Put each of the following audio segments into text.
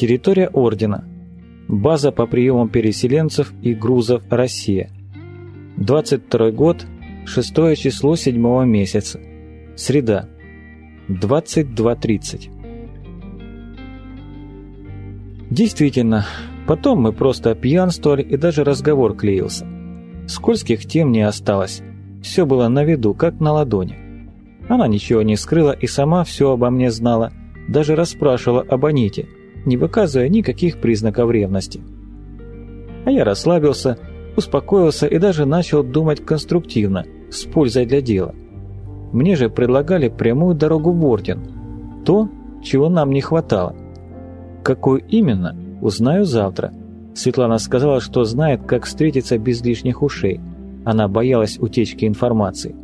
Территория Ордена. База по приему переселенцев и грузов «Россия». 22 год, 6 число 7 месяца. Среда. 22.30. Действительно, потом мы просто пьянствовали и даже разговор клеился. Скользких тем не осталось. Все было на виду, как на ладони. Она ничего не скрыла и сама все обо мне знала, даже расспрашивала об Аните, не выказывая никаких признаков ревности. А я расслабился, успокоился и даже начал думать конструктивно, с пользой для дела. Мне же предлагали прямую дорогу в Орден. То, чего нам не хватало. Какую именно, узнаю завтра. Светлана сказала, что знает, как встретиться без лишних ушей. Она боялась утечки информации.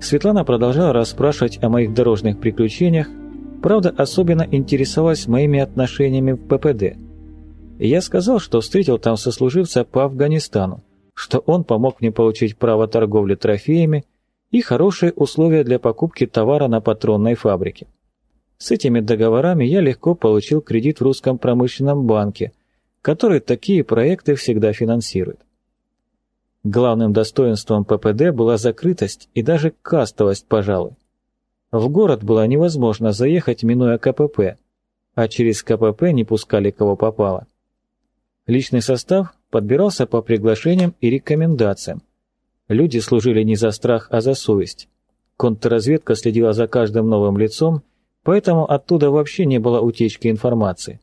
Светлана продолжала расспрашивать о моих дорожных приключениях, правда, особенно интересовалась моими отношениями в ППД. Я сказал, что встретил там сослуживца по Афганистану, что он помог мне получить право торговли трофеями и хорошие условия для покупки товара на патронной фабрике. С этими договорами я легко получил кредит в Русском промышленном банке, который такие проекты всегда финансирует. Главным достоинством ППД была закрытость и даже кастовость, пожалуй. В город было невозможно заехать, минуя КПП, а через КПП не пускали кого попало. Личный состав подбирался по приглашениям и рекомендациям. Люди служили не за страх, а за совесть. Контрразведка следила за каждым новым лицом поэтому оттуда вообще не было утечки информации.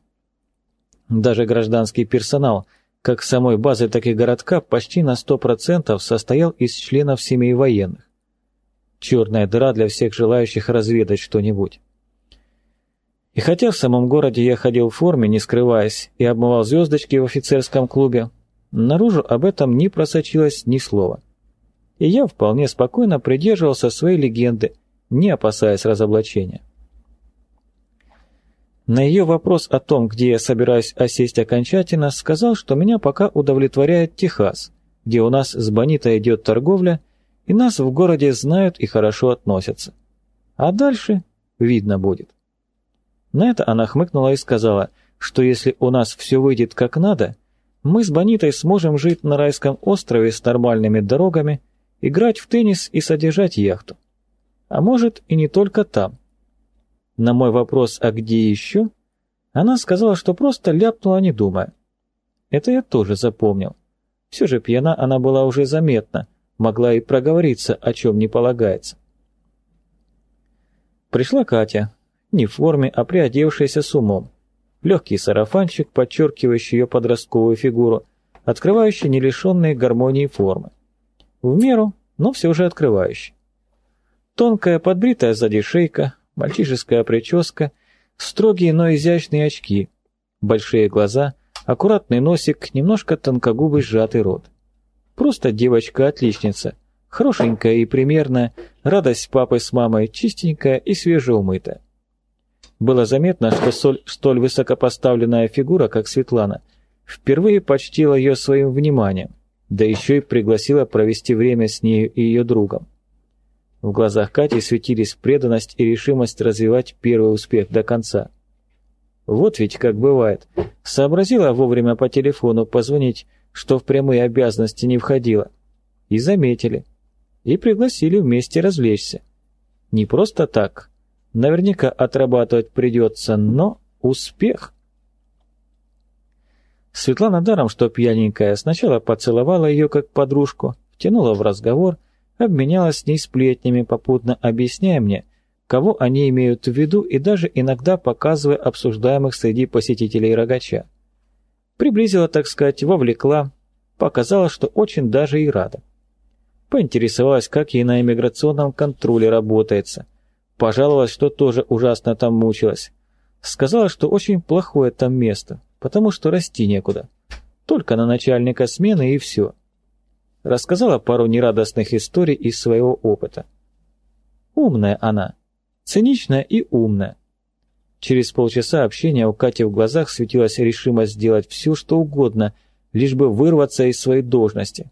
Даже гражданский персонал, как самой базы, так и городка, почти на 100% состоял из членов семей военных. Черная дыра для всех желающих разведать что-нибудь. И хотя в самом городе я ходил в форме, не скрываясь, и обмывал звездочки в офицерском клубе, наружу об этом не просочилось ни слова. И я вполне спокойно придерживался своей легенды, не опасаясь разоблачения. На ее вопрос о том, где я собираюсь осесть окончательно, сказал, что меня пока удовлетворяет Техас, где у нас с Бонита идет торговля, и нас в городе знают и хорошо относятся. А дальше видно будет. На это она хмыкнула и сказала, что если у нас все выйдет как надо, мы с Бонитой сможем жить на райском острове с нормальными дорогами, играть в теннис и содержать яхту. А может и не только там. На мой вопрос «А где еще?» она сказала, что просто ляпнула, не думая. Это я тоже запомнил. Все же пьяна она была уже заметна, могла и проговориться, о чем не полагается. Пришла Катя, не в форме, а приодевшаяся с умом. Легкий сарафанчик, подчеркивающий ее подростковую фигуру, открывающий нелишенные гармонии формы. В меру, но все же открывающий. Тонкая подбритая сзади шейка, мальчишеская прическа, строгие, но изящные очки, большие глаза, аккуратный носик, немножко тонкогубый сжатый рот. Просто девочка-отличница, хорошенькая и примерная, радость папы с мамой, чистенькая и свежеумытая. Было заметно, что соль, столь высокопоставленная фигура, как Светлана, впервые почтила ее своим вниманием, да еще и пригласила провести время с нею и ее другом. В глазах Кати светились преданность и решимость развивать первый успех до конца. Вот ведь как бывает. Сообразила вовремя по телефону позвонить, что в прямые обязанности не входило. И заметили. И пригласили вместе развлечься. Не просто так. Наверняка отрабатывать придется, но успех. Светлана даром, что пьяненькая, сначала поцеловала ее как подружку, втянула в разговор – обменялась с ней сплетнями, попутно объясняя мне, кого они имеют в виду и даже иногда показывая обсуждаемых среди посетителей рогача. Приблизила, так сказать, вовлекла, показала, что очень даже и рада. Поинтересовалась, как ей на иммиграционном контроле работается. Пожаловалась, что тоже ужасно там мучилась. Сказала, что очень плохое там место, потому что расти некуда. Только на начальника смены и все рассказала пару нерадостных историй из своего опыта. Умная она, циничная и умная. Через полчаса общения у Кати в глазах светилась решимость сделать все, что угодно, лишь бы вырваться из своей должности.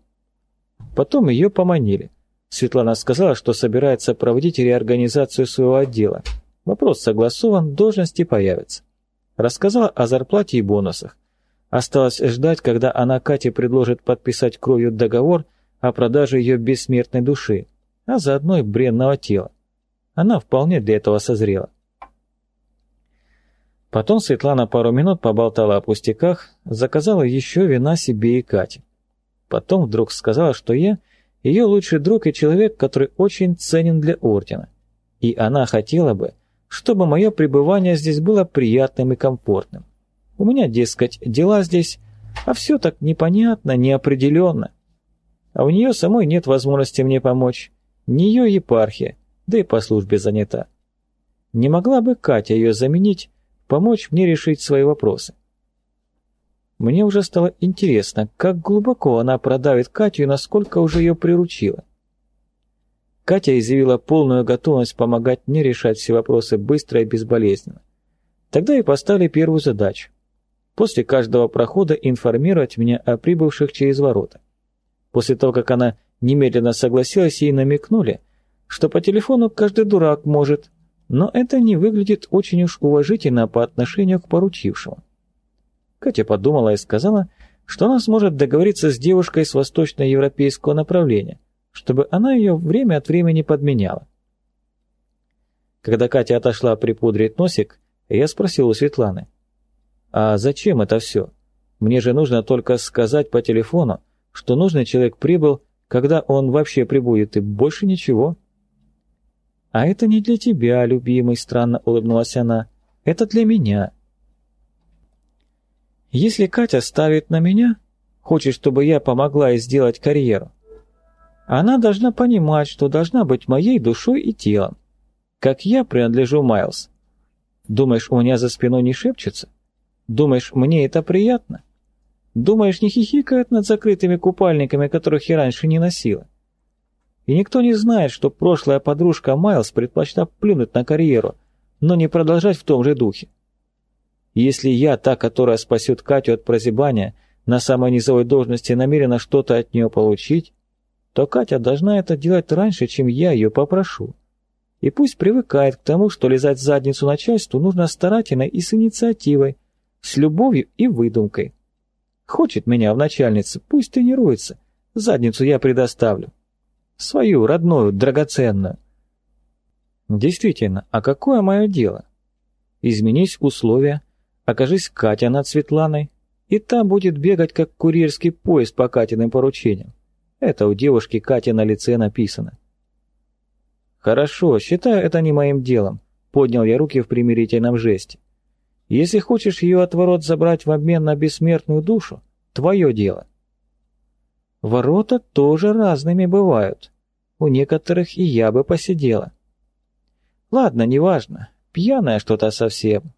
Потом ее поманили. Светлана сказала, что собирается проводить реорганизацию своего отдела. Вопрос согласован, должности появятся. Рассказала о зарплате и бонусах. Осталось ждать, когда она Кате предложит подписать кровью договор о продаже ее бессмертной души, а заодно и бренного тела. Она вполне для этого созрела. Потом Светлана пару минут поболтала о пустяках, заказала еще вина себе и Кате. Потом вдруг сказала, что я ее лучший друг и человек, который очень ценен для Ордена. И она хотела бы, чтобы мое пребывание здесь было приятным и комфортным. У меня, дескать, дела здесь, а все так непонятно, неопределенно. А у нее самой нет возможности мне помочь. Не ее епархия, да и по службе занята. Не могла бы Катя ее заменить, помочь мне решить свои вопросы? Мне уже стало интересно, как глубоко она продавит Катю и насколько уже ее приручила. Катя изъявила полную готовность помогать мне решать все вопросы быстро и безболезненно. Тогда и поставили первую задачу. После каждого прохода информировать меня о прибывших через ворота. После того, как она немедленно согласилась, ей намекнули, что по телефону каждый дурак может, но это не выглядит очень уж уважительно по отношению к поручившему. Катя подумала и сказала, что она сможет договориться с девушкой с восточноевропейского направления, чтобы она ее время от времени подменяла. Когда Катя отошла припудрить носик, я спросил у Светланы, «А зачем это все? Мне же нужно только сказать по телефону, что нужный человек прибыл, когда он вообще прибудет, и больше ничего». «А это не для тебя, любимый», — странно улыбнулась она. «Это для меня». «Если Катя ставит на меня, хочет, чтобы я помогла ей сделать карьеру, она должна понимать, что должна быть моей душой и телом. Как я принадлежу Майлз. Думаешь, у меня за спиной не шепчется? Думаешь, мне это приятно? Думаешь, не хихикают над закрытыми купальниками, которых я раньше не носила? И никто не знает, что прошлая подружка Майлз предпочла плюнуть на карьеру, но не продолжать в том же духе. Если я, та, которая спасет Катю от прозябания, на самой низовой должности намерена что-то от нее получить, то Катя должна это делать раньше, чем я ее попрошу. И пусть привыкает к тому, что лизать задницу начальству нужно старательно и с инициативой, с любовью и выдумкой. Хочет меня в начальнице, пусть тренируется, задницу я предоставлю. Свою, родную, драгоценную. Действительно, а какое мое дело? Изменись условия, окажись Катя над Светланой, и та будет бегать, как курьерский поезд по Катиным поручениям. Это у девушки Кати на лице написано. «Хорошо, считаю это не моим делом», — поднял я руки в примирительном жесте. «Если хочешь ее от ворот забрать в обмен на бессмертную душу, твое дело». Ворота тоже разными бывают. У некоторых и я бы посидела. Ладно, неважно, пьяная что-то совсем.